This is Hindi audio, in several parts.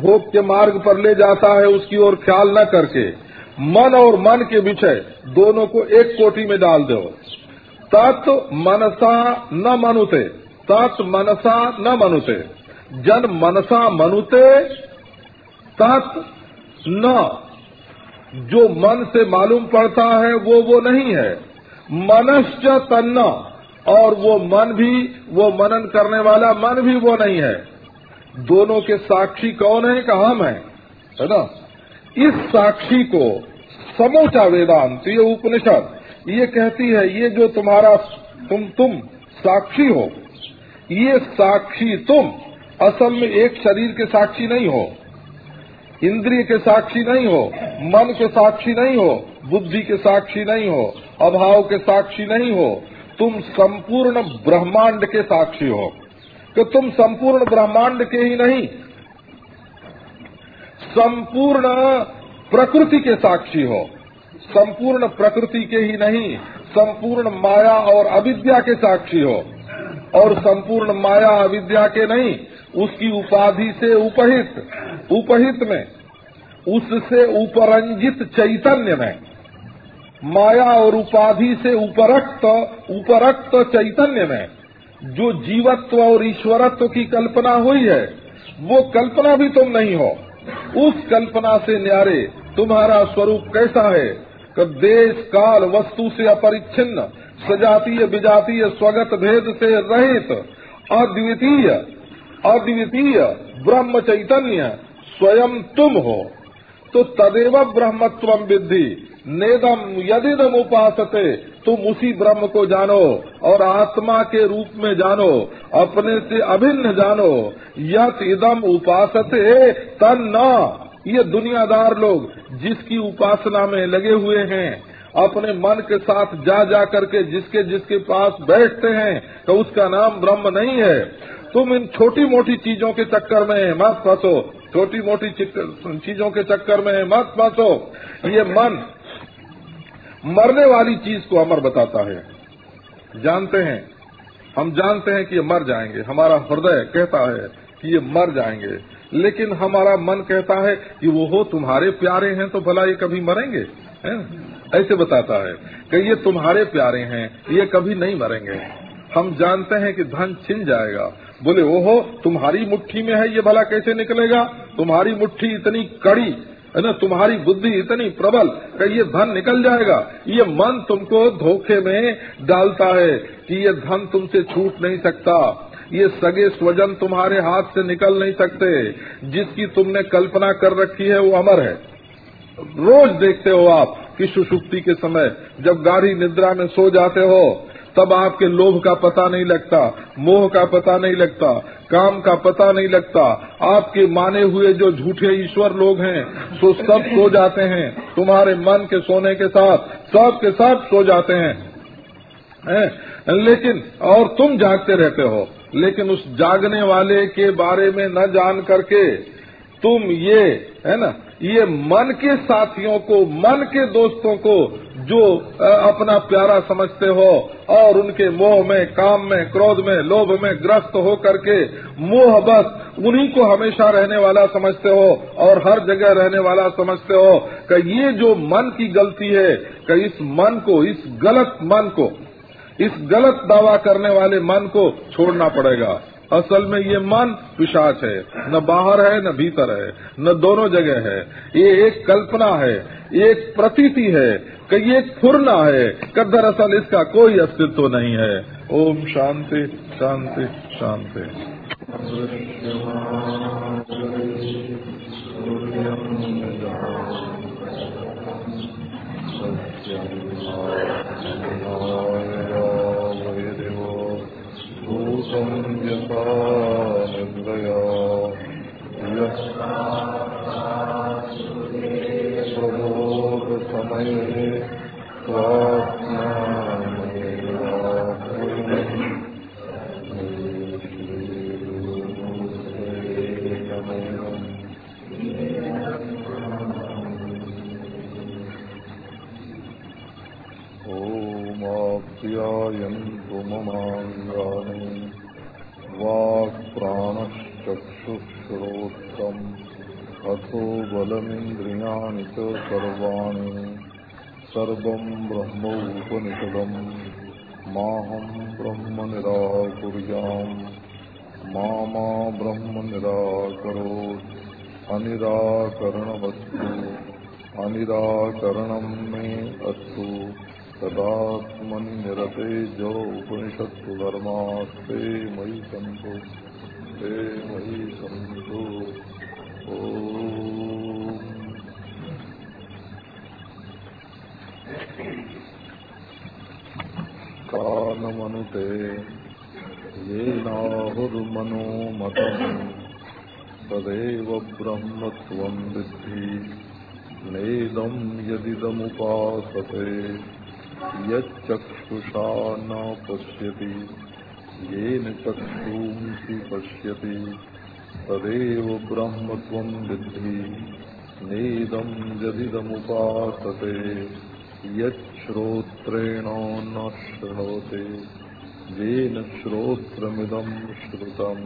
भोग के मार्ग पर ले जाता है, उसकी ओर ख्याल न करके। मन और मन के विषय दोनों को एक कोटि में डाल दो। तत् मनसा न मनुते, तत् मनसा न मनुते। जन मनसा मनुते, तत् न। जो मन से मालूम पड़ता है, वो वो नहीं है। मनश्च तन्ना, और वो मन भी, वो मनन करने वाला मन भी वो नहीं है। दोनों के साक्षी कौन है का हम है है ना? इस साक्षी को समूचा वेदांत, ये उपनिषद, ये कहती है, ये जो तुम्हारा तुम तुम साक्षी हो, ये साक्षी तुम असल में एक शरीर के साक्षी नहीं हो, इंद्रिय के साक्षी नहीं हो, मन के साक्षी नहीं हो, बुद्धि के साक्षी नहीं हो, अभाव के साक्षी नहीं हो, तुम संपूर्ण ब्रह्मांड के साक्षी हो। कि तुम संपूर्ण ब्रह्मांड के ही नहीं, संपूर्ण प्रकृति के साक्षी हो। संपूर्ण प्रकृति के ही नहीं, संपूर्ण माया और अविद्या के साक्षी हो। और संपूर्ण माया अविद्या के नहीं, उसकी उपाधि से उपहित उपहित में, उससे उपरंजित चैतन्य में। माया और उपाधि से उपरक्त उपरक्त चैतन्य में। जो जीवत्व और ईश्वरत्व की कल्पना हुई है, वो कल्पना भी तुम नहीं हो। उस कल्पना से न्यारे, तुम्हारा स्वरूप कैसा है? कि देश, काल, वस्तु से अपरिच्छिन्न, सजातीय, विजातीय, स्वगत भेद से रहित, अद्वितीय अद्वितीय, ब्रह्म चैतन्य, स्वयं तुम हो। तो तदेव ब्रह्मत्व विद्धि। नेदम यदिदम उपासते, तुम उसी ब्रह्म को जानो और आत्मा के रूप में जानो, अपने से अभिन्न जानो। यत इदम उपासते, तन न। ये दुनियादार लोग जिसकी उपासना में लगे हुए हैं, अपने मन के साथ जा जा करके जिसके जिसके पास बैठते हैं तो उसका नाम ब्रह्म नहीं है। तुम इन छोटी मोटी चीज़ों के चक्कर में मत फंसो छोटी मोटी चीज़ों के चक्कर में मत फंसो। ये मन मरने वाली चीज़ को अमर बताता है। जानते हैं, हम जानते हैं कि ये मर जाएँगे। हमारा हृदय कहता है कि ये मर जाएँगे। लेकिन हमारा मन कहता है कि वो हो, तुम्हारे प्यारे हैं तो भला ये कभी मरेंगे? है? ऐसे बताता है कि ये तुम्हारे प्यारे हैं, ये कभी नहीं मरेंगे। हम जानते हैं कि धन छिन जाएगा। बोले, ओहो, तुम्हारी मुट्ठी में है, ये भला कैसे निकलेगा? तुम्हारी मुट्ठी इतनी कड़ी है ना? तुम्हारी बुद्धि इतनी प्रबल कि ये धन निकल जाएगा। ये मन तुमको धोखे में डालता है कि ये धन तुमसे छूट नहीं सकता। ये सगे स्वजन तुम्हारे हाथ से निकल नहीं सकते। जिसकी तुमने कल्पना कर रखी है, वो अमर है। रोज देखते हो आप कि सुषुप्ति के समय जब गाढ़ी निद्रा में सो जाते हो तब आपके लोभ का पता नहीं लगता, मोह का पता नहीं लगता, काम का पता नहीं लगता। आपके माने हुए जो झूठे ईश्वर लोग हैं, सो सब सो जाते हैं। तुम्हारे मन के सोने के साथ, सब के सब सो जाते हैं। है? लेकिन, और तुम जागते रहते हो। लेकिन उस जागने वाले के बारे में न जान करके तुम ये, है ना ये मन के साथियों को, मन के दोस्तों को जो अपना प्यारा समझते हो और उनके मोह में, काम में, क्रोध में, लोभ में ग्रस्त हो करके मोह बस उन्हीं को हमेशा रहने वाला समझते हो और हर जगह रहने वाला समझते हो कि ये जो मन की गलती है, कि इस मन को, इस गलत मन को, इस गलत दावा करने वाले मन को छोड़ना पड़ेगा। असल में ये मन पिशाच है। न बाहर है, न भीतर है, न दोनों जगह है। ये एक कल्पना है, एक प्रतीति है कि ये फुरना है, कि दरअसल इसका कोई अस्तित्व नहीं है। ओम शांति शांति शांति। यथा निद्रया ओमाप्यायन्तु अनिराकरणम् मे अस्तु। तदात्मनि निरते जो उपनिषत्सु धर्मास्ते मयि सन्तु। ते मयि सन्तु। ॐ कानमनुते येनाहुर्मनो मतम् तदेव ब्रह्मत्वम् विद्धि नेदम् यदिदमुपासते यच्चक्षुषा न पश्यति येन चक्षुंसि पश्यति तदेव ब्रह्मत्वम् विद्धि। नेदम् यदिदमुपासते यच्छ्रोत्रेण न शृणोति येन श्रोत्रमिदम् श्रुतम्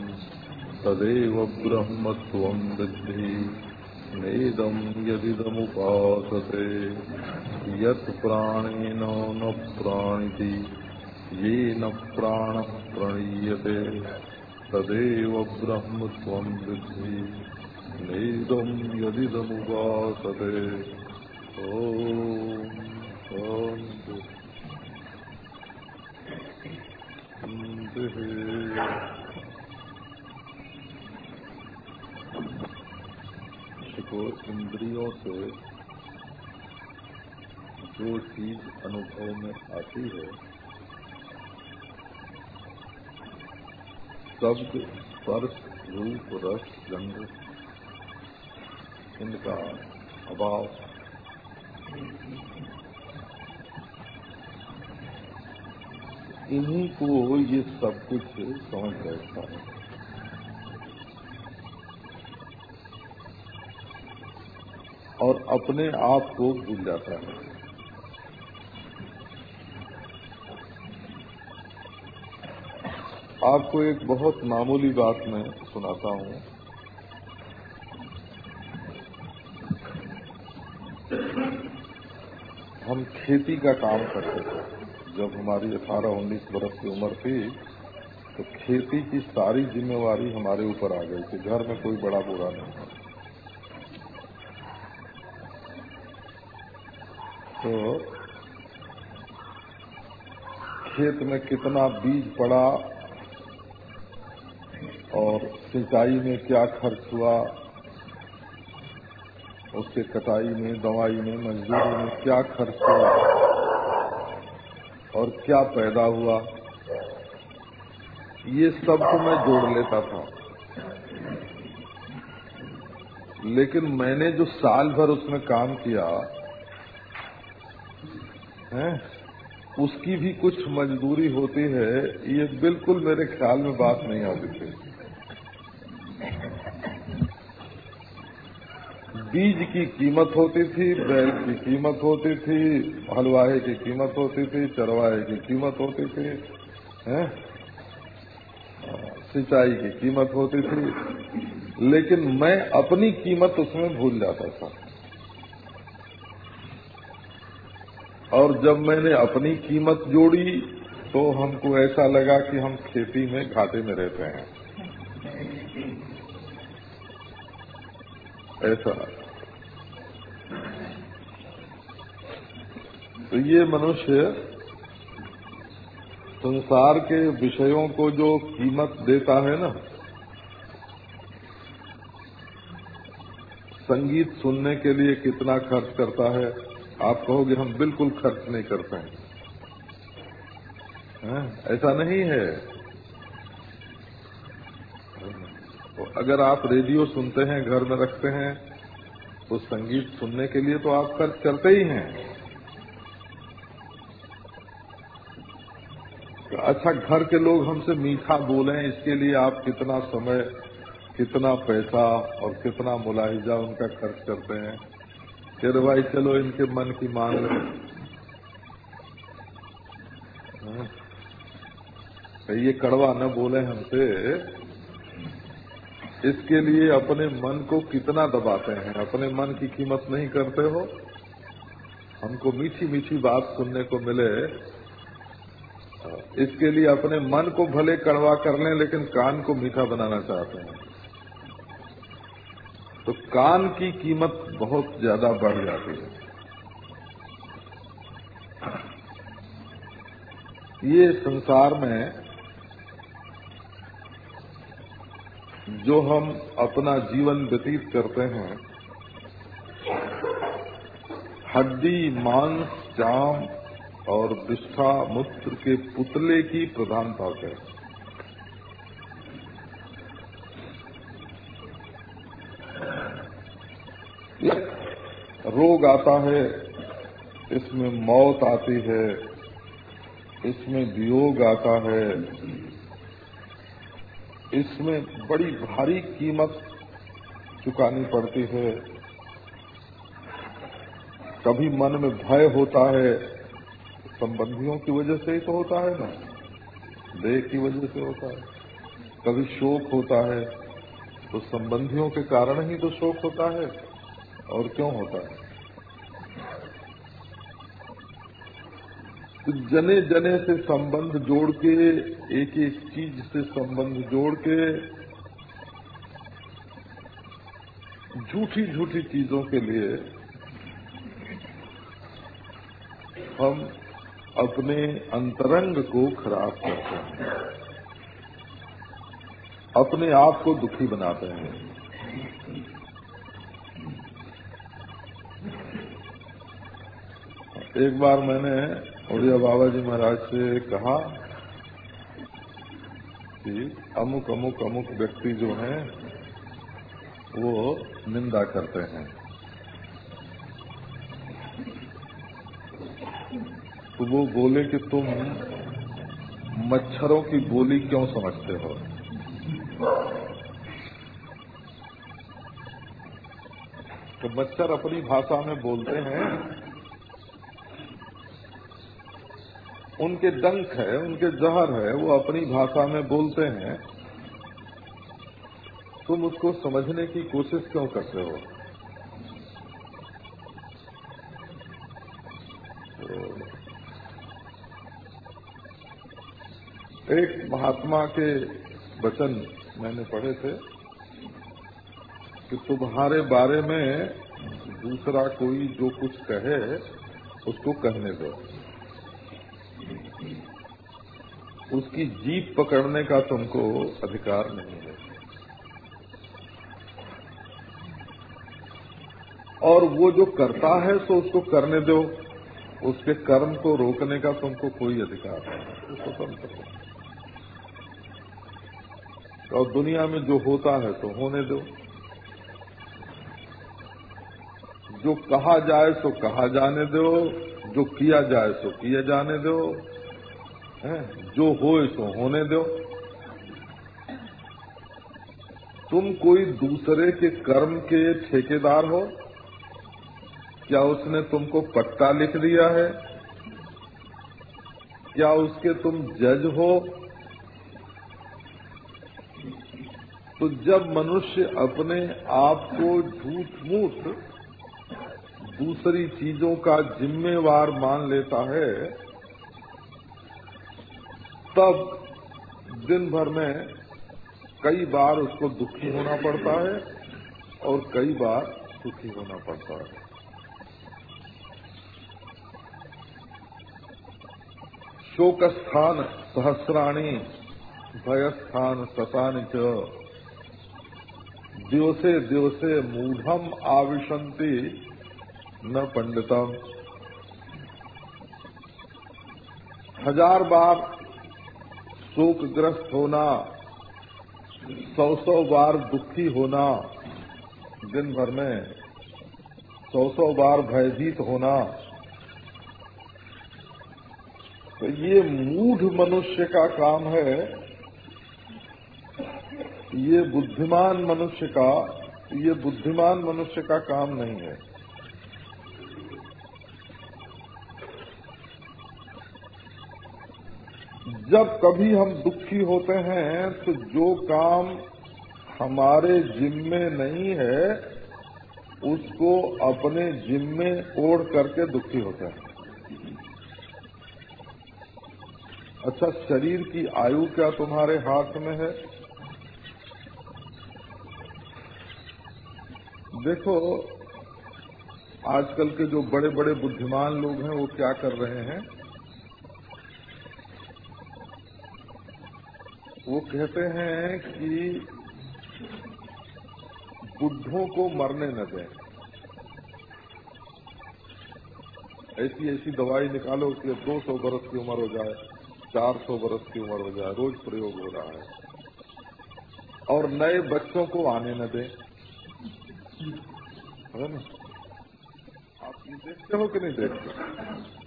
तदेव ब्रह्मत्वम् विद्धि नेदम् यदिदमुपासते, यत् प्राणेन न प्राणिति, येन प्राणः प्रणीयते तदेव ब्रह्मत्वम् विद्धि। नेदम् यदिदमुपासते, ॐ को इंद्रियों से जो चीज़ अनुभव में आती है, शब्द, स्पर्श, रूप, रस, गंध इनका अभाव। इन्हीं को ये सब कुछ समझ बैठता है। और अपने आप को भूल जाता है। आपको एक बहुत मामूली बात मैं सुनाता हूँ। हम खेती का काम करते थे। जब हमारी अठारह उन्नीस बरस की उम्र थी तो खेती की सारी जिम्मेवारी हमारे ऊपर आ गई थी। घर में कोई बड़ा बुरा नहीं तो खेत में कितना बीज पड़ा और सिंचाई में क्या खर्च हुआ, उसके कटाई में, दवाई में, मजदूरी में क्या खर्च हुआ और क्या पैदा हुआ, ये सब तो मैं जोड़ लेता था। लेकिन मैंने जो साल भर उसमें काम किया है, उसकी भी कुछ मजदूरी होती है, ये बिल्कुल मेरे ख्याल में बात नहीं आती थी बीज की कीमत होती थी, बैल की कीमत होती थी हलवाहे की कीमत होती थी, चरवाहे की कीमत होती थी, हैं? सिंचाई की कीमत होती थी, लेकिन मैं अपनी कीमत उसमें भूल जाता था और जब मैंने अपनी कीमत जोड़ी तो हमको ऐसा लगा कि हम खेती में घाटे में रहते हैं। ऐसा। तो ये मनुष्य संसार के विषयों को जो कीमत देता है ना, संगीत सुनने के लिए कितना खर्च करता है आप कहोगे हम बिल्कुल खर्च नहीं करते हैं। है? ऐसा नहीं है। तो अगर आप रेडियो सुनते हैं, घर में रखते हैं तो संगीत सुनने के लिए तो आप खर्च करते ही हैं। तो अच्छा घर के लोग हमसे मीठा बोलें, इसके लिए आप कितना समय, कितना पैसा और कितना मुलाहिजा उनका खर्च करते हैं। फिर भाई चलो इनके मन की मान लो। हाँ। ये कड़वा न बोले हमसे। इसके लिए अपने मन को कितना दबाते हैं? अपने मन की कीमत नहीं करते हो? हमको मीठी मीठी बात सुनने को मिले। इसके लिए अपने मन को भले कड़वा कर लें, लेकिन कान को मीठा बनाना चाहते हैं। तो कान की कीमत बहुत ज़्यादा बढ़ जाती है। ये संसार में जो हम अपना जीवन व्यतीत करते हैं, हड्डी, मांस चाम और विष्ठा मूत्र के पुतले की प्रधानता से। रोग आता है, इसमें मौत आती है, इसमें वियोग आता है, इसमें बड़ी भारी कीमत चुकानी पड़ती है। कभी मन में भय होता है, संबंधियों की वजह से ही तो होता है ना, देह की वजह से होता है। कभी शोक होता है तो संबंधियों के कारण ही तो शोक होता है, और क्यों होता है? जने जने से संबंध जोड़ के, एक एक चीज़ से संबंध जोड़ के, झूठी झूठी चीज़ों के लिए हम अपने अंतरंग को खराब करते हैं। अपने आप को दुखी बनाते हैं। एक बार मैंने उड़िया बाबा जी महाराज से कहा कि अमुक अमुक अमुक व्यक्ति जो हैं, वो निंदा करते हैं। तो वो बोले कि तुम मच्छरों की बोली क्यों समझते हो? तो मच्छर अपनी भाषा में बोलते हैं उनके डंक है, उनके जहर है, वो अपनी भाषा में बोलते हैं। तुम उसको समझने की कोशिश क्यों करते हो? एक महात्मा के वचन मैंने पढ़े थे कि तुम्हारे बारे में दूसरा कोई जो कुछ कहे, उसको कहने दो। उसकी जीप पकड़ने का तुमको अधिकार नहीं है। और वो जो करता है तो उसको करने दो। उसके कर्म को रोकने का तुमको कोई अधिकार नहीं है। तो स्वतंत्र हो। और दुनिया में जो होता है तो होने दो। जो कहा जाए तो कहा जाने दो। जो किया जाए तो किया जाने दो। जो हो सो होने दो। तुम कोई दूसरे के कर्म के ठेकेदार हो? क्या उसने तुमको पट्टा लिख दिया है? क्या उसके तुम जज हो? तो जब मनुष्य अपने आप को झूठ मूठ दूसरी चीज़ों का जिम्मेवार मान लेता है तब दिन भर में कई बार उसको दुखी होना पड़ता है और कई बार सुखी होना पड़ता है। शोक स्थान सहस्राणी, भयस्थान शतानि च। दिवसे दिवसे मूढ़म आविशंति न पंडितम हज़ार बार शोकग्रस्त होना, सौ सौ बार दुखी होना, दिन भर में सौ सौ बार भयभीत होना। तो ये मूढ़ मनुष्य का काम है। ये बुद्धिमान मनुष्य का, ये बुद्धिमान मनुष्य का काम नहीं है। जब कभी हम दुखी होते हैं तो जो काम हमारे जिम्मे नहीं है, उसको अपने जिम्मे ओढ़ करके दुखी होते हैं। अच्छा शरीर की आयु क्या तुम्हारे हाथ में है? देखो, आजकल के जो बड़े बड़े बुद्धिमान लोग हैं, वो क्या कर रहे हैं? वो कहते हैं कि बुद्धों को मरने न दें। ऐसी ऐसी दवाई निकालो कि 200 बरस की उम्र हो जाए 400 बरस की उम्र हो जाए, रोज प्रयोग हो रहा है। और नए बच्चों को आने न दें। है ना? आप देखते हो कि नहीं देखते?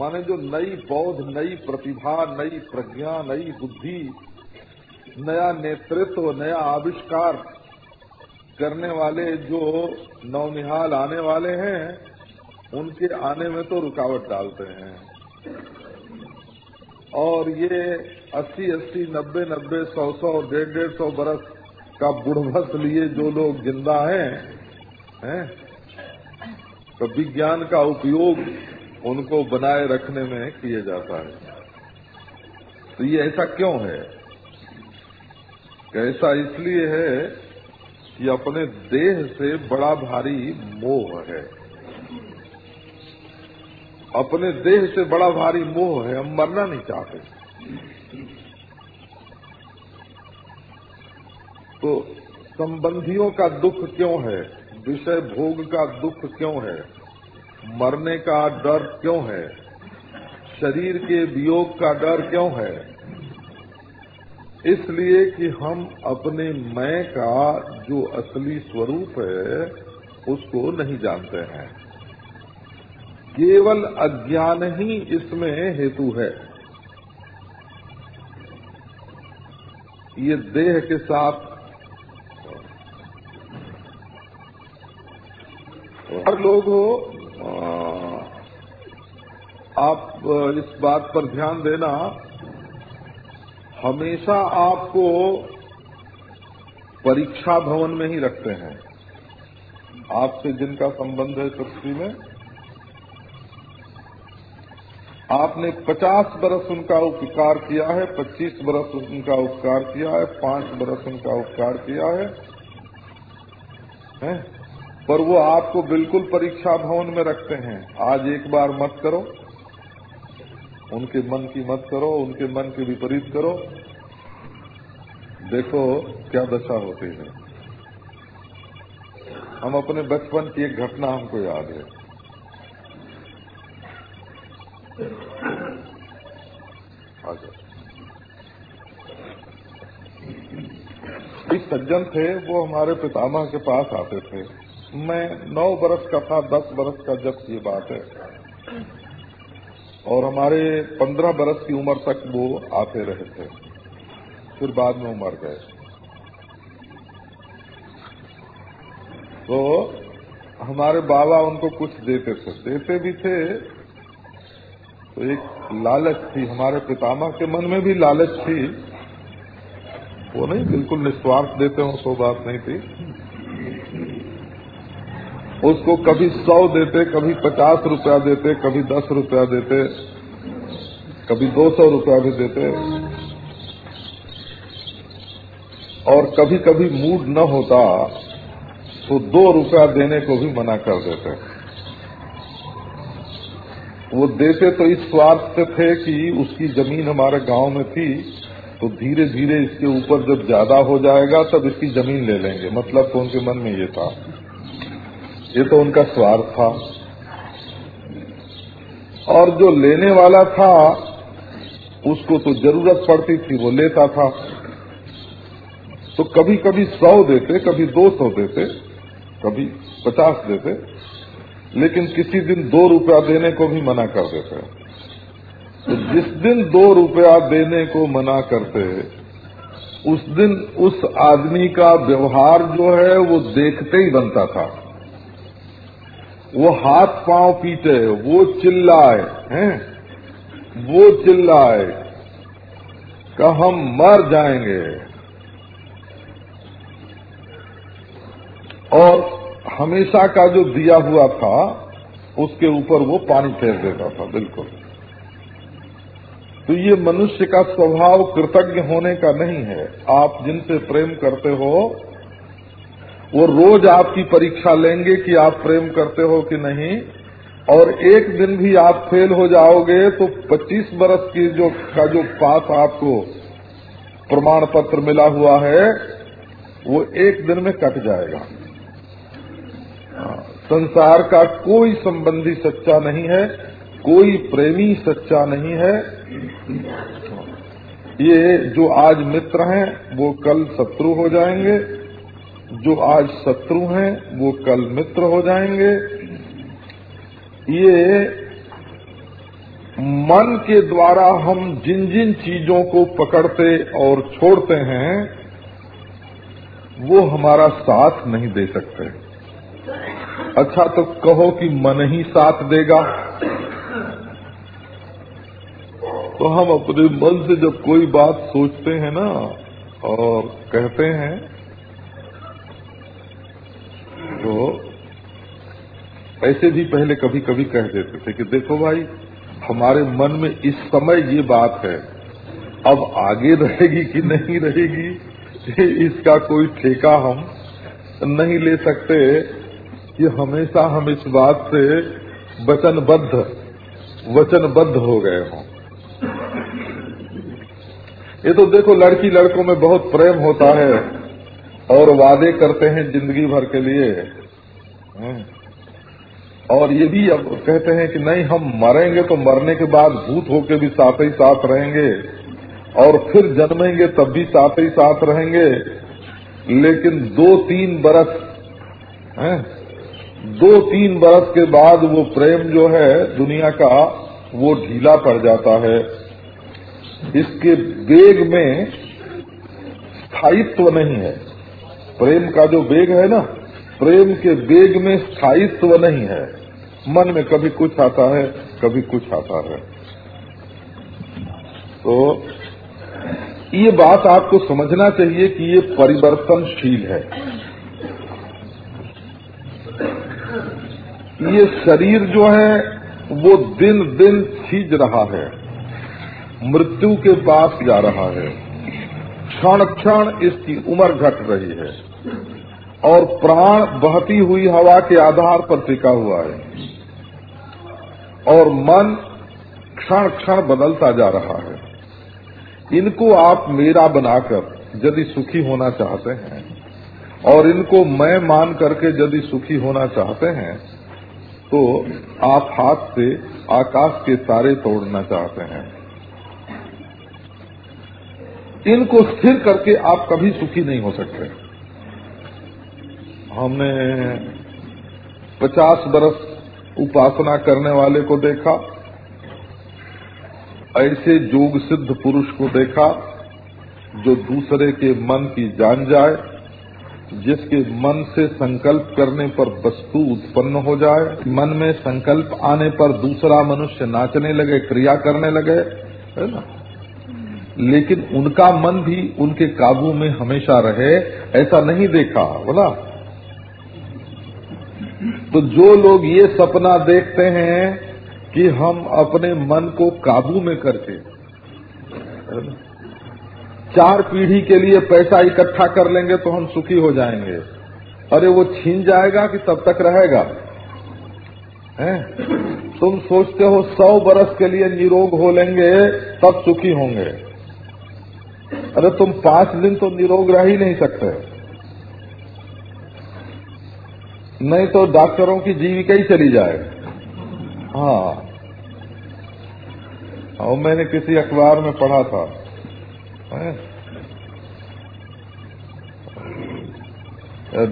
माने जो नई बौद्ध, नई प्रतिभा, नई प्रज्ञा, नई बुद्धि, नया नेतृत्व, नया आविष्कार करने वाले जो नौनिहाल आने वाले हैं, उनके आने में तो रुकावट डालते हैं। और ये अस्सी अस्सी, नब्बे नब्बे, सौ सौ, डेढ़ डेढ़ सौ बरस का बुढ़भस लिए जो लोग ज़िंदा हैं हैं तो विज्ञान का उपयोग उनको बनाए रखने में किया जाता है। तो ये ऐसा क्यों है? ऐसा इसलिए है कि अपने देह से बड़ा भारी मोह है। अपने देह से बड़ा भारी मोह है, हम मरना नहीं चाहते। तो संबंधियों का दुख क्यों है? विषय भोग का दुख क्यों है? मरने का डर क्यों है? शरीर के वियोग का डर क्यों है? इसलिए कि हम अपने मैं का जो असली स्वरूप है, उसको नहीं जानते हैं। केवल अज्ञान ही इसमें हेतु है। ये देह के साथ हर लोग हो आप इस बात पर ध्यान देना। हमेशा आपको परीक्षा भवन में ही रखते हैं। आपसे जिनका संबंध है सृष्टि में आपने 50 बरस उनका उपकार किया है 25 बरस उनका उपकार किया है पाँच बरस उनका उपकार किया है, है? पर वो आपको बिल्कुल परीक्षा भवन में रखते हैं। आज एक बार मत करो। उनके मन की मत करो, उनके मन के विपरीत करो। देखो क्या दशा होती है। हम अपने बचपन की एक घटना हमको याद है। इस सज्जन थे, वो हमारे पितामह के पास आते थे। मैं नौ बरस का था, दस बरस का जब ये बात है। और हमारे पंद्रह बरस की उम्र तक वो आते रहे थे। फिर बाद में उमर गए। तो हमारे बाबा उनको कुछ देते थे। देते भी थे तो एक लालच थी। हमारे पितामह के मन में भी लालच थी। वो नहीं, बिल्कुल निस्वार्थ देते हो, सो बात नहीं थी। उसको कभी सौ देते, कभी पचास रुपया देते, कभी दस रुपया देते, कभी दो सौ रुपया भी देते। और कभी कभी मूड न होता तो दो रुपया देने को भी मना कर देते। वो देते तो इस स्वार्थ से थे कि उसकी ज़मीन हमारे गाँव में थी तो धीरे धीरे इसके ऊपर जब ज़्यादा हो जाएगा, तब इसकी ज़मीन ले लेंगे। मतलब तो उनके मन में ये था। ये तो उनका स्वार्थ था। और जो लेने वाला था, उसको तो ज़रूरत पड़ती थी, वो लेता था। तो कभी कभी सौ देते, कभी दो सौ देते, कभी पचास देते, लेकिन किसी दिन दो रुपया देने को भी मना कर देते। तो जिस दिन दो रुपया देने को मना करते, उस दिन उस आदमी का व्यवहार जो है, वो देखते ही बनता था। वो हाथ पाँव पीटे वो चिल्लाए, हैं? वो चिल्लाए का हम मर जाएँगे। और हमेशा का जो दिया हुआ था, उसके ऊपर वो पानी फेर देता था, बिल्कुल। तो ये मनुष्य का स्वभाव कृतज्ञ होने का नहीं है। आप जिनसे प्रेम करते हो वो रोज आपकी परीक्षा लेंगे कि आप प्रेम करते हो कि नहीं। और एक दिन भी आप फेल हो जाओगे तो 25 बरस की जो का जो पास आपको प्रमाण पत्र मिला हुआ है वो एक दिन में कट जाएगा। हाँ, संसार का कोई संबंधी सच्चा नहीं है कोई प्रेमी सच्चा नहीं है। ये जो आज मित्र हैं वो कल शत्रु हो जाएँगे। जो आज शत्रु हैं, वो कल मित्र हो जाएँगे। ये मन के द्वारा हम जिन जिन चीज़ों को पकड़ते और छोड़ते हैं, वो हमारा साथ नहीं दे सकते। अच्छा तो कहो कि मन ही साथ देगा। तो हम अपने मन से जब कोई बात सोचते हैं ना, और कहते हैं तो ऐसे भी पहले कभी कभी कह देते थे कि देखो भाई, हमारे मन में इस समय ये बात है, अब आगे रहेगी कि नहीं रहेगी इसका कोई ठेका हम नहीं ले सकते कि हमेशा हम इस बात से वचनबद्ध वचनबद्ध हो गए हों। ये तो देखो लड़की लड़कों में बहुत प्रेम होता है। और वादे करते हैं ज़िंदगी भर के लिए। हम्म। और ये भी अब कहते हैं कि नहीं, हम मरेंगे तो मरने के बाद भूत होके भी साथ ही साथ रहेंगे और फिर जन्मेंगे तब भी साथ ही साथ रहेंगे। लेकिन दो तीन बरस, हैं? दो तीन बरस के बाद वो प्रेम जो है दुनिया का, वो ढीला पड़ जाता है। इसके वेग में स्थायित्व नहीं है। प्रेम का जो वेग है ना, प्रेम के वेग में स्थायित्व नहीं है। मन में कभी कुछ आता है, कभी कुछ आता है। तो ये बात आपको समझना चाहिए कि ये परिवर्तनशील है। ये शरीर जो है, वो दिन दिन छीज रहा है। मृत्यु के पास जा रहा है। क्षण क्षण इसकी उम्र घट रही है। और प्राण बहती हुई हवा के आधार पर टिका हुआ है। और मन क्षण क्षण बदलता जा रहा है। इनको आप मेरा बनाकर यदि सुखी होना चाहते हैं, और इनको मैं मान करके यदि सुखी होना चाहते हैं तो आप हाथ से आकाश के तारे तोड़ना चाहते हैं। इनको स्थिर करके आप कभी सुखी नहीं हो सकते। हमने पचास बरस उपासना करने वाले को देखा, ऐसे योग सिद्ध पुरुष को देखा, जो दूसरे के मन की जान जाए, जिसके मन से संकल्प करने पर वस्तु उत्पन्न हो जाए, मन में संकल्प आने पर दूसरा मनुष्य नाचने लगे, क्रिया करने लगे, है ना? लेकिन उनका मन भी उनके काबू में हमेशा रहे, ऐसा नहीं देखा, बोला। तो जो लोग ये सपना देखते हैं कि हम अपने मन को काबू में करके, चार पीढ़ी के लिए पैसा इकट्ठा कर लेंगे तो हम सुखी हो जाएँगे। अरे वो छीन जाएगा कि तब तक रहेगा? हैं? तुम सोचते हो सौ बरस के लिए निरोग हो लेंगे, तब सुखी होंगे। अरे तुम पाँच दिन तो निरोग रह ही नहीं सकते। नहीं तो डॉक्टरों की जीविका ही चली जाए। हाँ। और मैंने किसी अखबार में पढ़ा था।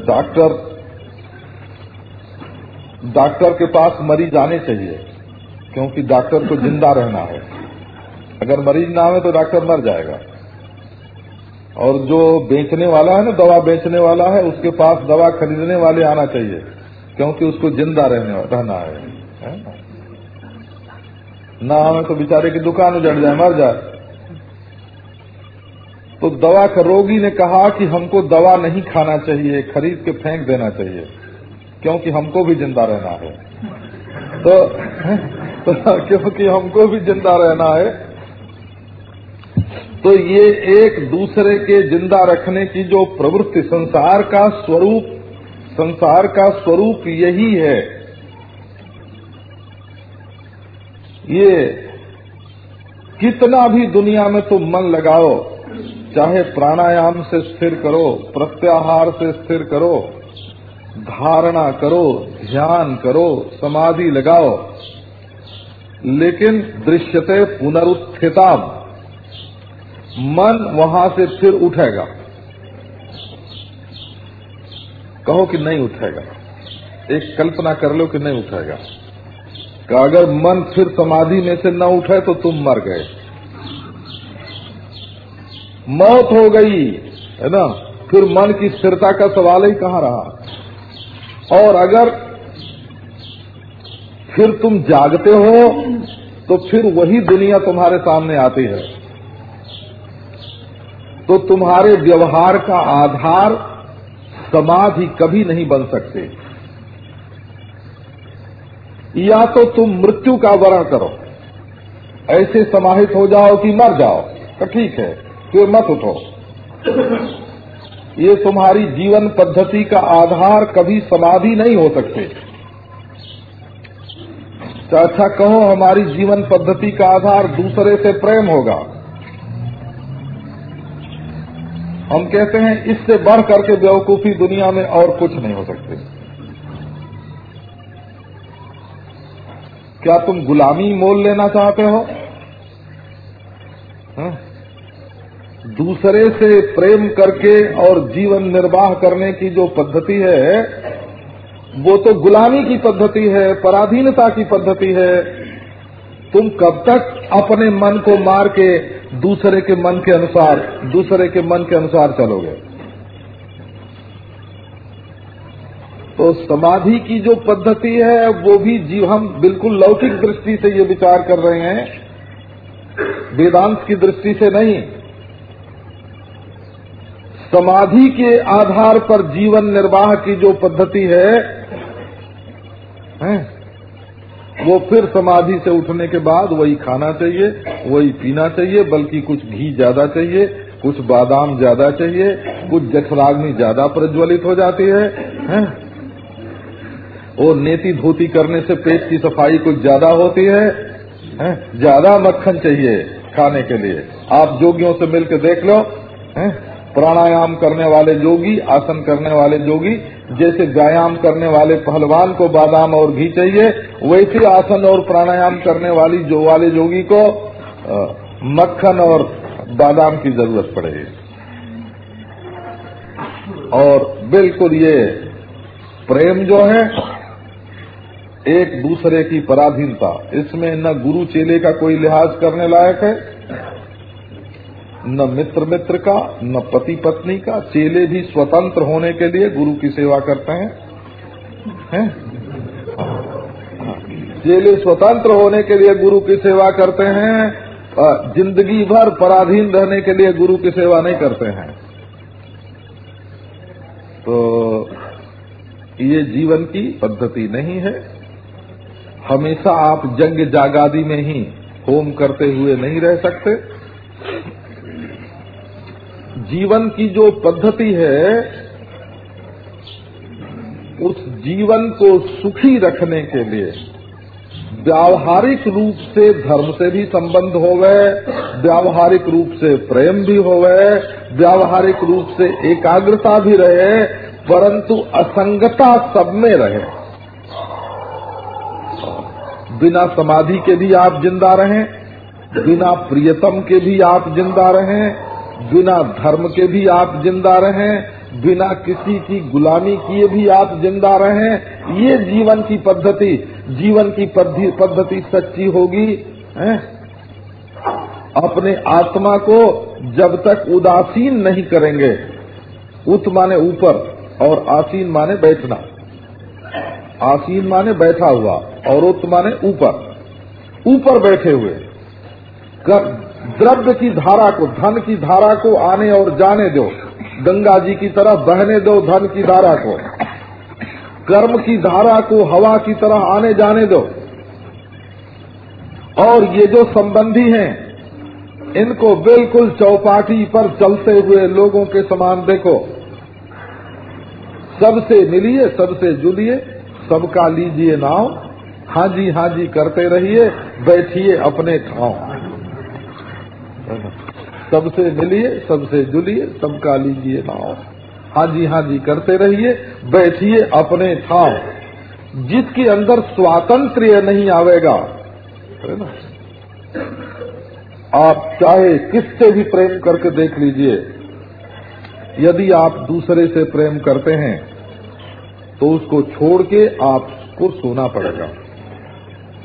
डॉक्टर डॉक्टर के पास मरीज़ आने चाहिए, क्योंकि डॉक्टर को ज़िंदा रहना है। अगर मरीज़ ना आवे तो डॉक्टर मर जाएगा। और जो बेचने वाला है ना दवा बेचने वाला है उसके पास दवा खरीदने वाले आना चाहिए क्योंकि उसको ज़िंदा रहने रहना है, ना? ना हमें तो बेचारे की दुकान उजड़ जाए मर जाए। तो दवा का रोगी ने कहा कि हमको दवा नहीं खाना चाहिए खरीद के फेंक देना चाहिए क्योंकि हमको भी ज़िंदा रहना है। तो, तो क्योंकि हमको भी ज़िंदा रहना है तो ये एक दूसरे के ज़िंदा रखने की जो प्रवृत्ति, संसार का स्वरूप, संसार का स्वरूप यही है। ये कितना भी दुनिया में तुम मन लगाओ, चाहे प्राणायाम से स्थिर करो, प्रत्याहार से स्थिर करो, धारणा करो, ध्यान करो, समाधि लगाओ, लेकिन दृश्यते पुनरुत्थिता मन वहाँ से फिर उठेगा। कहो कि नहीं उठेगा। एक कल्पना कर लो कि नहीं उठेगा। कि अगर मन फिर समाधि में से न उठे तो तुम मर गए। मौत हो गई, है ना? फिर मन की स्थिरता का सवाल ही कहाँ रहा? और अगर फिर तुम जागते हो तो फिर वही दुनिया तुम्हारे सामने आती है। तो तुम्हारे व्यवहार का आधार समाधि कभी नहीं बन सकते। या तो तुम मृत्यु का वरण करो। ऐसे समाहित हो जाओ कि मर जाओ। तो ठीक है, फिर मत उठो। ये तुम्हारी जीवन पद्धति का आधार कभी समाधि नहीं हो सकते। तो अच्छा कहो, हमारी जीवन पद्धति का आधार दूसरे से प्रेम होगा। हम कहते हैं, इससे बढ़ करके बेवकूफ़ी दुनिया में और कुछ नहीं हो सकते। क्या तुम गुलामी मोल लेना चाहते हो? हा? दूसरे से प्रेम करके और जीवन निर्वाह करने की जो पद्धति है, वो तो गुलामी की पद्धति है, पराधीनता की पद्धति है। तुम कब तक अपने मन को मार के दूसरे के मन के अनुसार दूसरे के मन के अनुसार चलोगे। तो समाधि की जो पद्धति है वो भी जीव हम बिल्कुल लौकिक दृष्टि से ये विचार कर रहे हैं। वेदांत की दृष्टि से नहीं। समाधि के आधार पर जीवन निर्वाह की जो पद्धति है, है? वो फिर समाधि से उठने के बाद वही खाना चाहिए वही पीना चाहिए बल्कि कुछ घी ज़्यादा चाहिए कुछ बादाम ज़्यादा चाहिए कुछ जठराग्नि ज़्यादा प्रज्वलित हो जाती है, है? और नेति धोती करने से पेट की सफ़ाई कुछ ज़्यादा होती है, है? ज़्यादा मक्खन चाहिए खाने के लिए आप जोगियों से मिलकर देख लो है? प्राणायाम करने वाले जोगी, आसन करने वाले जोगी, जैसे व्यायाम करने वाले पहलवान को बादाम और घी चाहिए, वैसे आसन और प्राणायाम करने वाली जो वाले जोगी को मक्खन और बादाम की ज़रूरत पड़ेगी और बिल्कुल ये प्रेम जो है, एक दूसरे की पराधीनता, इसमें न गुरु चेले का कोई लिहाज करने लायक है न मित्र मित्र का, न पति पत्नी का, चेले भी स्वतंत्र होने के लिए गुरु की सेवा करते हैं। हैं? चेले स्वतंत्र होने के लिए गुरु की सेवा करते हैं ज़िंदगी भर पराधीन रहने के लिए गुरु की सेवा नहीं करते हैं। तो ये जीवन की पद्धति नहीं है। हमेशा आप जंग जागादी में ही होम करते हुए नहीं रह सकते। जीवन की जो पद्धति है, उस जीवन को सुखी रखने के लिए, व्यावहारिक रूप से धर्म से भी संबंध हो गए व्यावहारिक रूप से प्रेम भी हो गए व्यावहारिक रूप से एकाग्रता भी रहे, परंतु असंगता सब में रहे। बिना समाधि के भी आप ज़िंदा रहें, बिना प्रियतम के भी आप ज़िंदा रहें बिना धर्म के भी आप ज़िंदा रहें, बिना किसी की गुलामी किए भी आप ज़िंदा रहें, ये जीवन की पद्धति, जीवन की पद्धति सच्ची होगी, है? अपने आत्मा को जब तक उदासीन नहीं करेंगे, उत माने ऊपर और आसीन माने बैठना आसीन माने बैठा हुआ और उत माने ऊपर ऊपर बैठे हुए, कर द्रव्य की धारा को, धन की धारा को आने और जाने दो। गंगा जी की तरह बहने दो धन की धारा को। कर्म की धारा को हवा की तरह आने जाने दो। और ये जो संबंधी हैं, इनको बिल्कुल चौपाटी पर चलते हुए लोगों के समान देखो। सबसे मिलिए, सबसे जुलिए, सबका लीजिए नाव हाँ जी हाँ जी करते रहिए, बैठिए अपने ठाव। सबसे मिलिए, सबसे जुलिए, सबका लीजिए नाव हाँ जी हाँ जी, करते रहिए, बैठिए अपने ठाव। जिसके अंदर स्वातंत्र नहीं आवेगा है ना। आप चाहे किससे भी प्रेम करके देख लीजिए। यदि आप दूसरे से प्रेम करते हैं तो उसको छोड़ के आपको सोना पड़ेगा।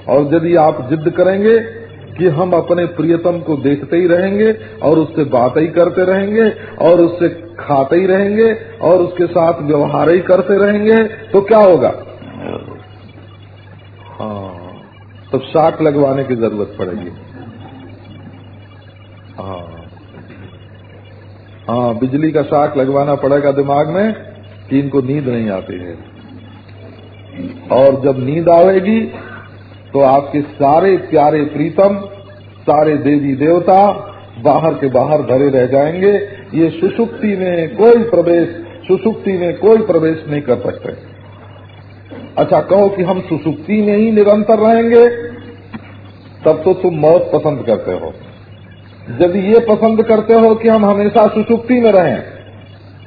और यदि आप जिद करेंगे कि हम अपने प्रियतम को देखते ही रहेंगे और उससे बात ही करते रहेंगे और उससे खाते ही रहेंगे और उसके साथ व्यवहार ही करते रहेंगे तो क्या होगा? हाँ तब शाक लगवाने की ज़रूरत पड़ेगी। हाँ। हाँ बिजली का शाक लगवाना पड़ेगा दिमाग में कि इनको नींद नहीं आती है। और जब नींद आवेगी तो आपके सारे प्यारे प्रीतम, सारे देवी देवता बाहर के बाहर धरे रह जाएँगे। ये सुसुप्ति में कोई प्रवेश, सुसुप्ति में कोई प्रवेश नहीं कर सकते। अच्छा कहो कि हम सुसुप्ति में ही निरंतर रहेंगे, तब तो तुम मौत पसंद करते हो। यदि ये पसंद करते हो कि हम हमेशा सुसुप्ति में रहें,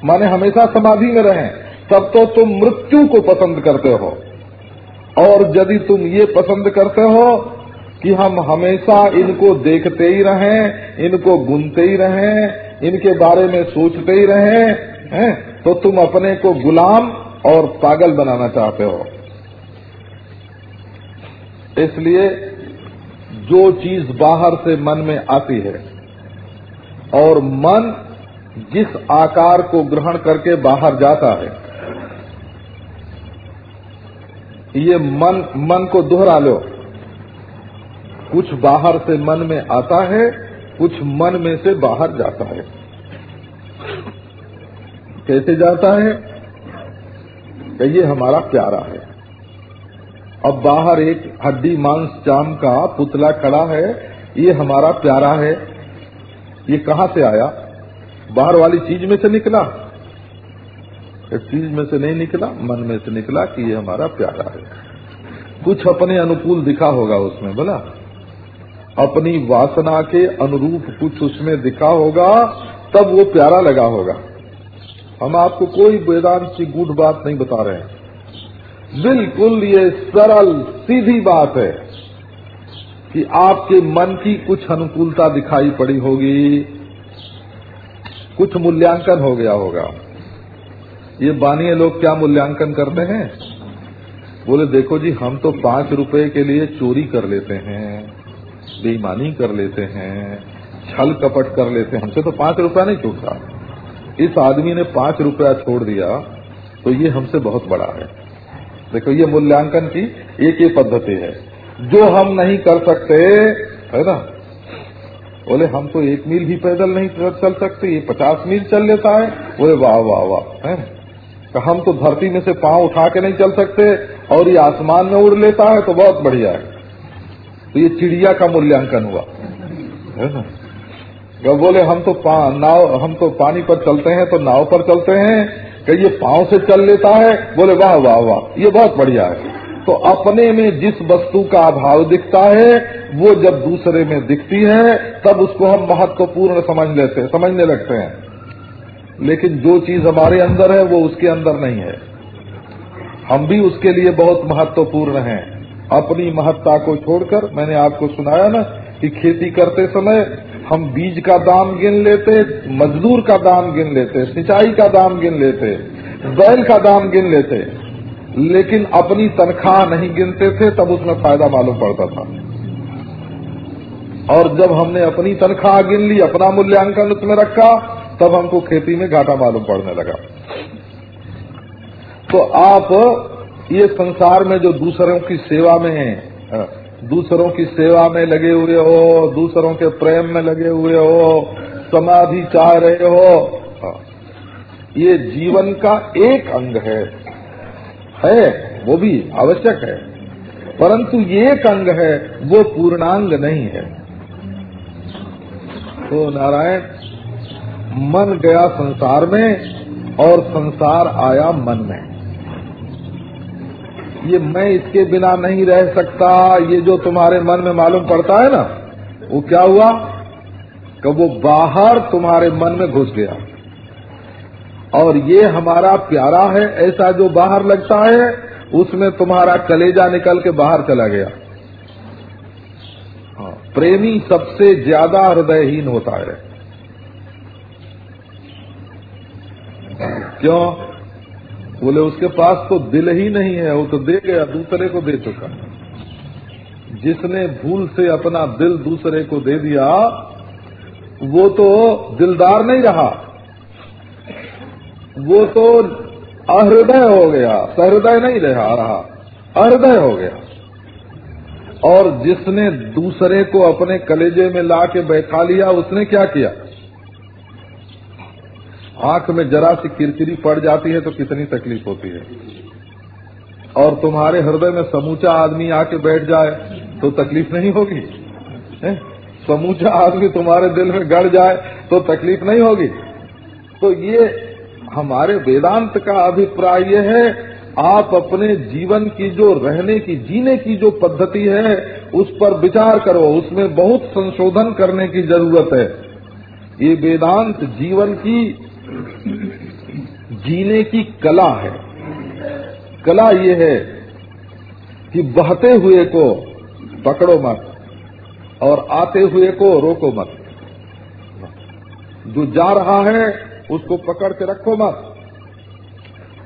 माने हमेशा समाधि में रहें, तब तो तुम मृत्यु को पसंद करते हो। और यदि तुम ये पसंद करते हो कि हम हमेशा इनको देखते ही रहें, इनको गुनते ही रहें, इनके बारे में सोचते ही रहें, हैं तो तुम अपने को गुलाम और पागल बनाना चाहते हो। इसलिए जो चीज़ बाहर से मन में आती है और मन जिस आकार को ग्रहण करके बाहर जाता है ये मन मन को दोहरा लो। कुछ बाहर से मन में आता है, कुछ मन में से बाहर जाता है। कैसे जाता है? ये हमारा प्यारा है। अब बाहर एक हड्डी, मांस चाम का पुतला खड़ा है, ये हमारा प्यारा है। ये कहाँ से आया? बाहर वाली चीज़ में से निकला। चीज़ में से नहीं निकला, मन में से निकला कि ये हमारा प्यारा है। कुछ अपने अनुकूल दिखा होगा उसमें, बोला। अपनी वासना के अनुरूप कुछ उसमें दिखा होगा, तब वो प्यारा लगा होगा। हम आपको कोई वेदांत की गूढ़ बात नहीं बता रहे हैं। बिल्कुल ये सरल, सीधी बात है कि आपके मन की कुछ अनुकूलता दिखाई पड़ी होगी, कुछ मूल्यांकन हो गया होगा। ये बानीय लोग क्या मूल्यांकन करते हैं? बोले, देखो जी, हम तो पाँच रुपए के लिए चोरी कर लेते हैं, बेईमानी कर लेते हैं, छल कपट कर लेते हैं। हमसे तो पाँच रुपया नहीं छूटता। इस आदमी ने पाँच रुपया छोड़ दिया तो ये हमसे बहुत बड़ा है। देखो, ये मूल्यांकन की एक ही पद्धति है। जो हम नहीं कर सकते, है ना? बोले, हम तो एक मील भी पैदल नहीं चल सकते, ये पचास मील चल लेता है। बोले, वाह वाह वाह, है हम तो धरती में से पाँव उठा के नहीं चल सकते और ये आसमान में उड़ लेता है तो बहुत बढ़िया है। तो ये चिड़िया का मूल्यांकन हुआ। है ना? बोले, हम तो नाव, हम तो पानी पर चलते हैं तो नाव पर चलते हैं। कि ये पाँव से चल लेता है। बोले, वाह वाह वाह, ये बहुत बढ़िया है। तो अपने में जिस वस्तु का अभाव दिखता है, वो जब दूसरे में दिखती है, तब उसको हम महत्वपूर्ण समझ लेते, समझने लगते हैं। लेकिन जो चीज़ हमारे अंदर है, वो उसके अंदर नहीं है। हम भी उसके लिए बहुत महत्वपूर्ण हैं। अपनी महत्ता को छोड़कर, मैंने आपको सुनाया ना, कि खेती करते समय हम बीज का दाम गिन लेते, मजदूर का दाम गिन लेते, सिंचाई का दाम गिन लेते, बैल का दाम गिन लेते, लेकिन अपनी तनख्वाह नहीं गिनते थे, तब उसमें फ़ायदा मालूम पड़ता था। और जब हमने अपनी तनख्वाह गिन ली, अपना मूल्यांकन उसमें रखा तब हमको खेती में घाटा मालूम पड़ने लगा। तो आप ये संसार में जो दूसरों की सेवा में हैं दूसरों की सेवा में लगे हुए हो, दूसरों के प्रेम में लगे हुए हो, समाधि चाह रहे हो हाँ। ये जीवन का एक अंग है। है, वो भी आवश्यक है। परंतु ये एक अंग है, वो पूर्णांग नहीं है। तो नारायण मन गया संसार में और संसार आया मन में। ये मैं इसके बिना नहीं रह सकता ये जो तुम्हारे मन में मालूम पड़ता है ना वो क्या हुआ? कि वो बाहर तुम्हारे मन में घुस गया। और ये हमारा प्यारा है ऐसा जो बाहर लगता है उसमें तुम्हारा कलेजा निकल के बाहर चला गया। हाँ, प्रेमी सबसे ज़्यादा हृदयहीन होता है। क्यों? बोले, उसके पास तो दिल ही नहीं है, वो तो दे गया, दूसरे को दे चुका। जिसने भूल से अपना दिल दूसरे को दे दिया, वो तो दिलदार नहीं रहा। वो तो अहृदय हो गया, सहृदय नहीं रहा रहा, अहृदय हो गया। और जिसने दूसरे को अपने कलेजे में ला के बैठा लिया, उसने क्या किया? आँख में जरा सी किरकिरी पड़ जाती है तो कितनी तकलीफ़ होती है। और तुम्हारे हृदय में समूचा आदमी आके बैठ जाए तो तकलीफ़ नहीं होगी? समूचा आदमी तुम्हारे दिल में गड़ जाए तो तकलीफ़ नहीं होगी। तो ये हमारे वेदांत का अभिप्राय ये है, आप अपने जीवन की जो रहने की, जीने की जो पद्धति है, उस पर विचार करो। उसमें बहुत संशोधन करने की ज़रूरत है। ये वेदांत जीवन की जीने की कला है। कला ये है कि बहते हुए को पकड़ो मत और आते हुए को रोको मत। जो जा रहा है, उसको पकड़ के रखो मत।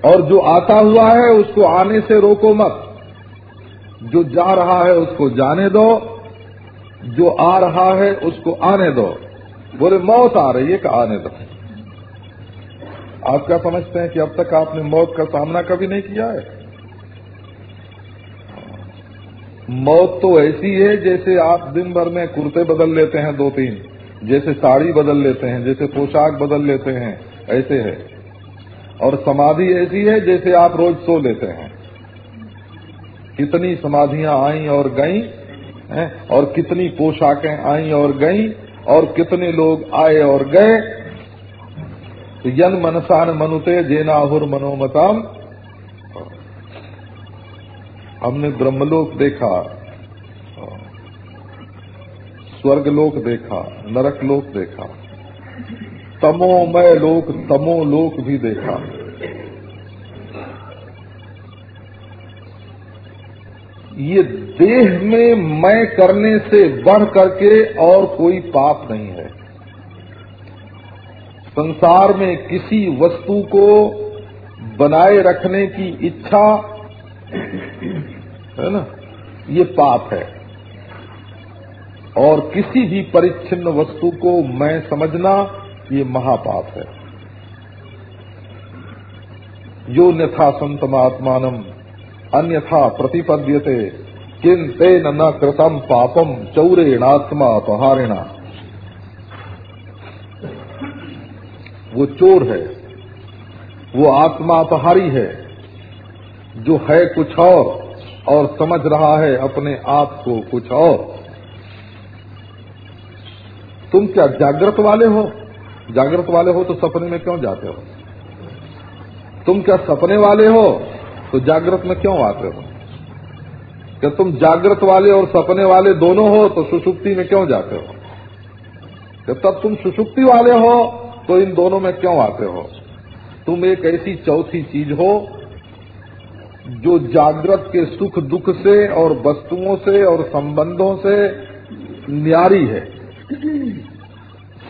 और जो आता हुआ है, उसको आने से रोको मत। जो जा रहा है, उसको जाने दो। जो आ रहा है, उसको आने दो। बोले, मौत आ रही है, कि आने दो। आप क्या समझते हैं कि अब तक आपने मौत का सामना कभी नहीं किया है? मौत तो ऐसी है जैसे आप दिन भर में कुर्ते बदल लेते हैं दो तीन जैसे साड़ी बदल लेते हैं, जैसे पोशाक बदल लेते हैं, ऐसे है। और समाधि ऐसी है जैसे आप रोज सो लेते हैं। कितनी समाधियाँ आई और गई और कितनी पोशाकें आई और गई, और कितने लोग आए और गए यन मनसान मनुते जेनाहुर मनोमताम। हमने ब्रह्मलोक देखा, स्वर्गलोक देखा, नरकलोक देखा, तमोमय लोक तमो लोक भी देखा। ये देह में मैं करने से बढ़ करके और कोई पाप नहीं है। संसार में किसी वस्तु को बनाए रखने की इच्छा, है ना, ये पाप है। और किसी भी परिच्छिन्न वस्तु को मैं समझना, ये महापाप है। यो न्यथा संतमात्मान अन्यथा प्रतिपद्यते किन न कृतम पापम चौरेणात्मा अपहारिणा। वो चोर है, वो आत्मा अपहारी है, जो है कुछ और और समझ रहा है अपने आप को कुछ और। तुम क्या जागृत वाले हो? जागृत वाले हो तो सपने में क्यों जाते हो? तुम क्या सपने वाले हो तो जागृत में क्यों आते हो? क्या तुम जागृत वाले और सपने वाले दोनों हो तो सुषुप्ति में क्यों जाते हो? क्या तब तुम सुषुप्ति वाले हो तो इन दोनों में क्यों आते हो? तुम एक ऐसी चौथी चीज़ हो जो जागृत के सुख दुख से और वस्तुओं से और संबंधों से न्यारी है।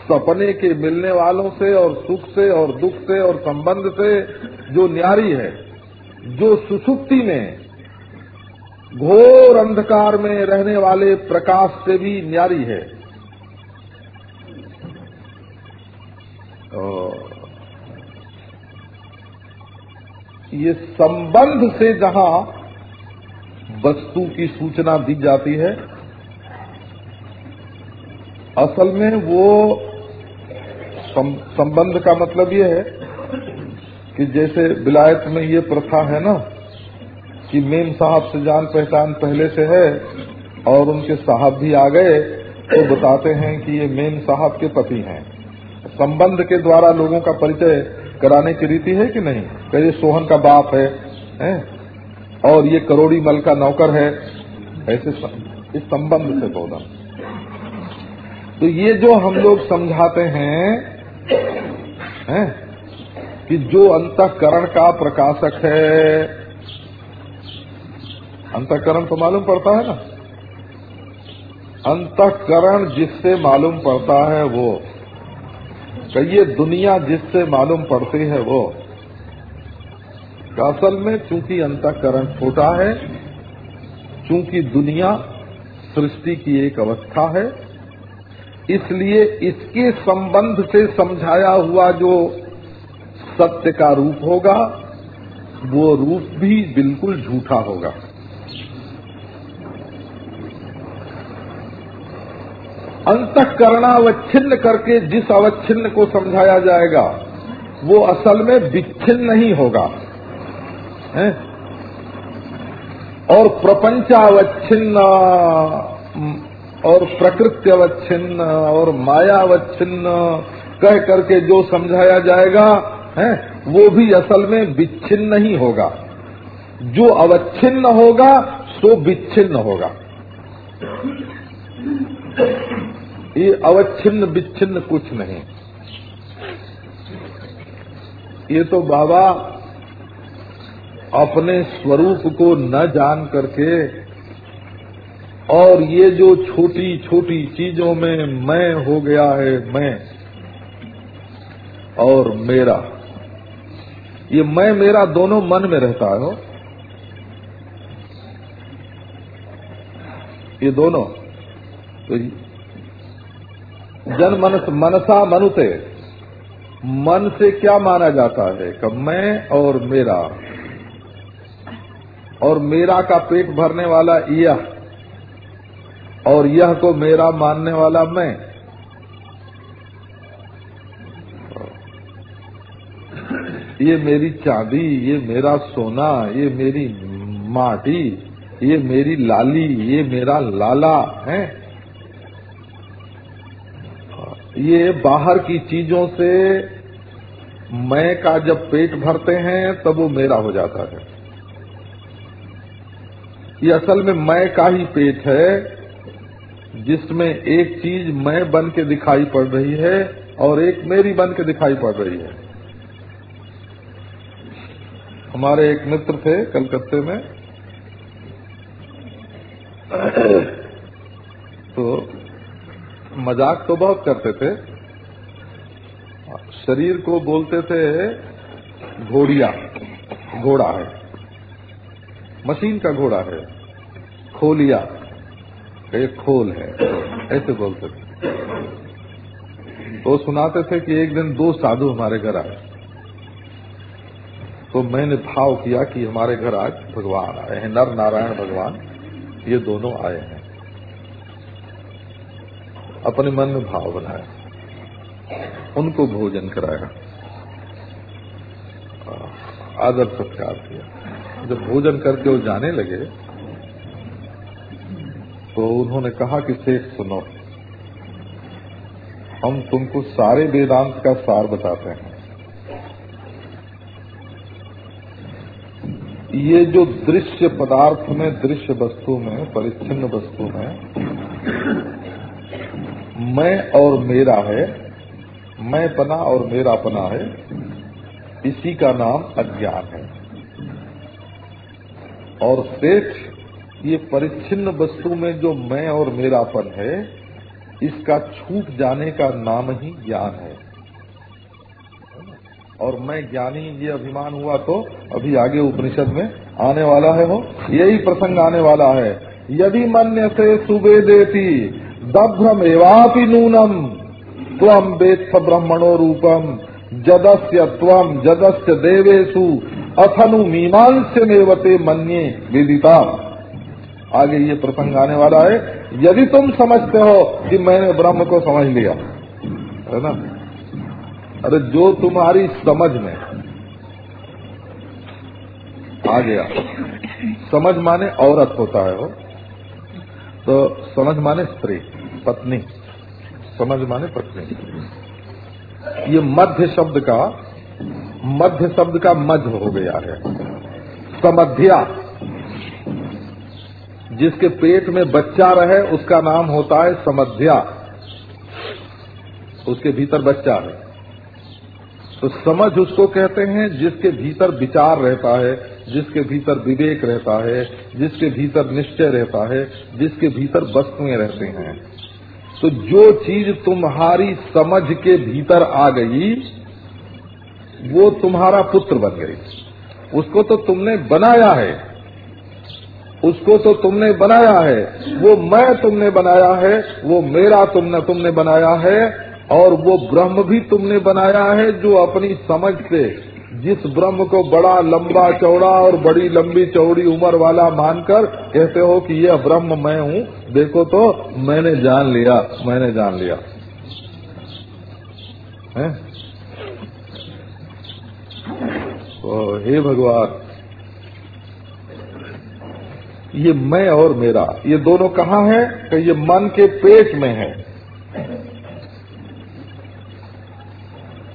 सपने के मिलने वालों से और सुख से और दुख से और संबंध से जो न्यारी है, जो सुसुप्ति में, घोर अंधकार में रहने वाले प्रकाश से भी न्यारी है। ये संबंध से जहाँ वस्तु की सूचना दी जाती है, असल में वो संबंध का मतलब ये है कि जैसे विलायत में ये प्रथा है ना, कि मेम साहब से जान पहचान पहले से है और उनके साहब भी आ गए तो बताते हैं कि ये मेम साहब के पति हैं। संबंध के द्वारा लोगों का परिचय कराने की रीति है कि नहीं? कहे सोहन का बाप है, है? और ये करोड़ी मल का नौकर है। ऐसे इस संबंध से बोला। तो ये जो हम लोग समझाते हैं हैं? कि जो अंतकरण का प्रकाशक है अंतकरण तो मालूम पड़ता है ना? अंतकरण जिससे मालूम पड़ता है वो कहिए दुनिया जिससे मालूम पड़ती है वो। असल में चूँकि अंतकरण छोटा है, चूँकि दुनिया सृष्टि की एक अवस्था है, इसलिए इसके संबंध से समझाया हुआ जो सत्य का रूप होगा, वो रूप भी बिल्कुल झूठा होगा। अंतकरणावच्छिन्न करके जिस अवच्छिन्न को समझाया जाएगा, वो असल में विच्छिन्न नहीं होगा। है? और प्रपंचावच्छिन्न, और प्रकृति अवच्छिन्न और मायावच्छिन्न कह करके जो समझाया जाएगा, है, वो भी असल में विच्छिन्न नहीं होगा। जो अवच्छिन्न होगा, सो विच्छिन्न होगा। ये अवच्छिन्न विच्छिन्न कुछ नहीं। ये तो बाबा अपने स्वरूप को न जान करके और ये जो छोटी छोटी चीज़ों में मैं हो गया है, मैं और मेरा। ये मैं, मेरा दोनों मन में रहता है ये दोनों। तो जन मनस, मनसा मनुते। मन से क्या माना जाता है? कि मैं और मेरा। और मेरा का पेट भरने वाला यह। और यह को मेरा मानने वाला मैं। ये मेरी चांदी ये मेरा सोना, ये मेरी माटी, ये मेरी लाली, ये मेरा लाला, है? ये बाहर की चीज़ों से मैं का जब पेट भरते हैं, तब वो मेरा हो जाता है। ये असल में मैं का ही पेट है, जिसमें एक चीज़ मैं बन के दिखाई पड़ रही है और एक मेरी बन के दिखाई पड़ रही है। हमारे एक मित्र थे कलकत्ते में। तो मज़ाक तो बहुत करते थे। शरीर को बोलते थे, घोड़िया, घोड़ा है। मशीन का घोड़ा है। खोलिया एक खोल है। ऐसे बोलते थे। तो सुनाते थे कि एक दिन दो साधु हमारे घर आए। तो मैंने भाव किया कि हमारे घर आज भगवान आए हैं, नर नारायण भगवान, ये दोनों आए हैं। अपने मन में भाव बनाया। उनको भोजन कराया। आदर सत्कार किया। जब भोजन करके वो जाने लगे तो उन्होंने कहा कि शेख सुनो, हम तुमको सारे वेदांत का सार बताते हैं। ये जो दृश्य पदार्थ में, दृश्य वस्तु में, परिच्छिन्न वस्तु में मैं और मेरा है, मैं पना और मेरा पना है, इसी का नाम अज्ञान है। और शेष, ये परिच्छिन्न वस्तु में जो मैं और मेरापन है, इसका छूट जाने का नाम ही ज्ञान है। और मैं ज्ञानी, ये अभिमान हुआ तो अभी आगे उपनिषद में आने वाला है वो। यही प्रसंग आने वाला है। यदि मन्य से सुबे देती दभ्रम एवापि नूनम। त्वम वेत्थ ब्रह्मणो रूपम। जदस्य त्वम जदस्य देवेशु अथनु मीमांस्य मेवते मन्ये विदिता। आगे ये प्रसंग आने वाला है। यदि तुम समझते हो कि मैंने ब्रह्म को समझ लिया, है ना? अरे जो तुम्हारी समझ में। आ गया। समझ माने औरत होता है वो। तो समझ माने स्त्री। पत्नी। समझ माने पत्नी। ये मध्य शब्द का, मध्य शब्द का मध्य हो गया है। समध्या। जिसके पेट में बच्चा रहे, उसका नाम होता है समध्या। उसके भीतर बच्चा है। तो समझ उसको कहते हैं, जिसके भीतर विचार रहता है, जिसके भीतर विवेक रहता है, जिसके भीतर निश्चय रहता है, जिसके भीतर वस्तुएँ रहते हैं। तो जो चीज़ तुम्हारी समझ के भीतर आ गई, वो तुम्हारा पुत्र बन गई। उसको तो तुमने बनाया है। उसको तो तुमने बनाया है। वो मैं तुमने बनाया है, वो मेरा तुमने तुमने बनाया है, और वो ब्रह्म भी तुमने बनाया है, जो अपनी समझ से जिस ब्रह्म को बड़ा लंबा चौड़ा और बड़ी लंबी चौड़ी उम्र वाला मानकर कहते हो कि यह ब्रह्म मैं हूँ देखो तो मैंने जान लिया, मैंने जान लिया। है? तो हे भगवान। ये मैं और मेरा, ये दोनों कहाँ है? कि ये मन के पेट में है।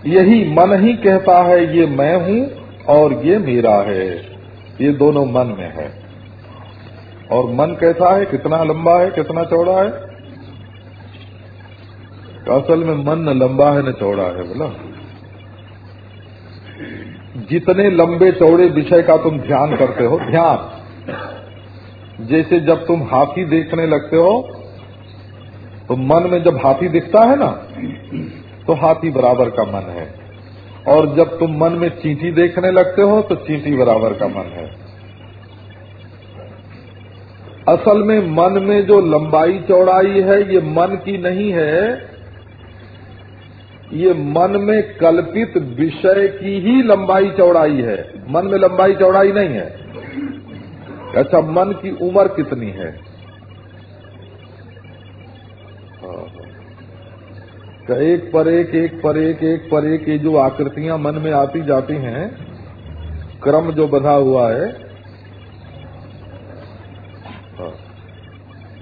यही मन ही कहता है, ये मैं हूँ और ये मेरा है। ये दोनों मन में है। और मन कैसा है, कितना लंबा है, कितना चौड़ा है? असल में मन न लंबा है, न चौड़ा है, बोला। जितने लंबे चौड़े विषय का तुम ध्यान करते हो, ध्यान। जैसे जब तुम हाथी देखने लगते हो तो मन में जब हाथी दिखता है ना तो हाथी बराबर का मन है। और जब तुम मन में चींटी देखने लगते हो तो चींटी बराबर का मन है। असल में मन में जो लंबाई चौड़ाई है, ये मन की नहीं है। ये मन में कल्पित विषय की ही लंबाई चौड़ाई है। मन में लंबाई चौड़ाई नहीं है। अच्छा मन की उम्र कितनी है? का एक पर एक एक पर एक एक पर एक, ये जो आकृतियाँ मन में आती जाती हैं, क्रम जो बधा हुआ हाँ।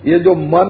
ये जो मन